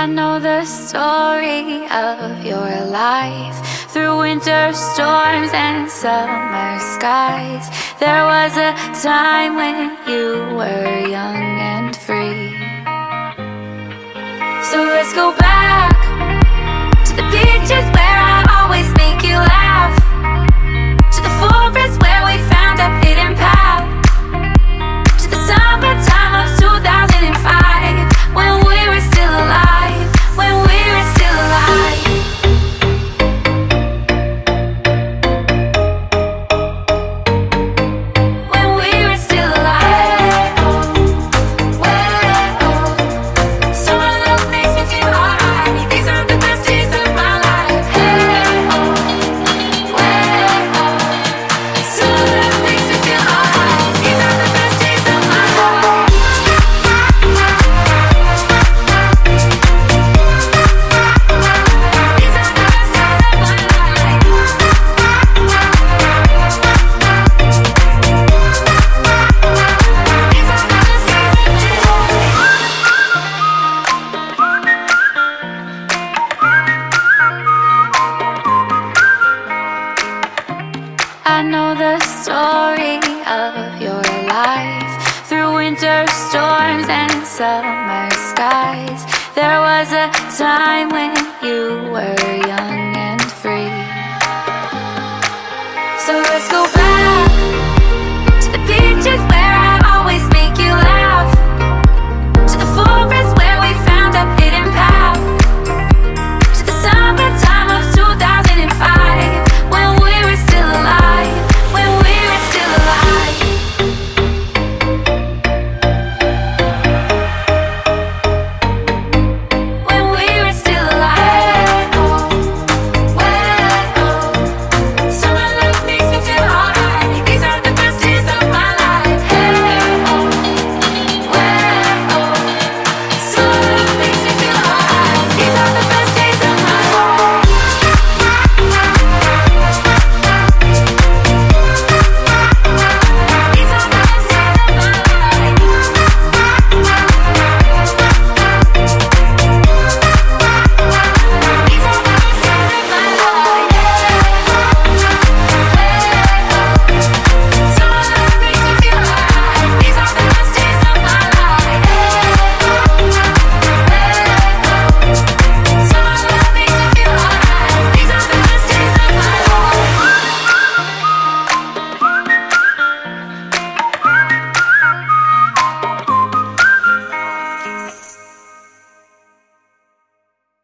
I know the story of your life. Through winter storms and summer skies, there was a time when you were I know the story of your life through winter storms and summer skies. There was a time when you were young and free. So let's go back.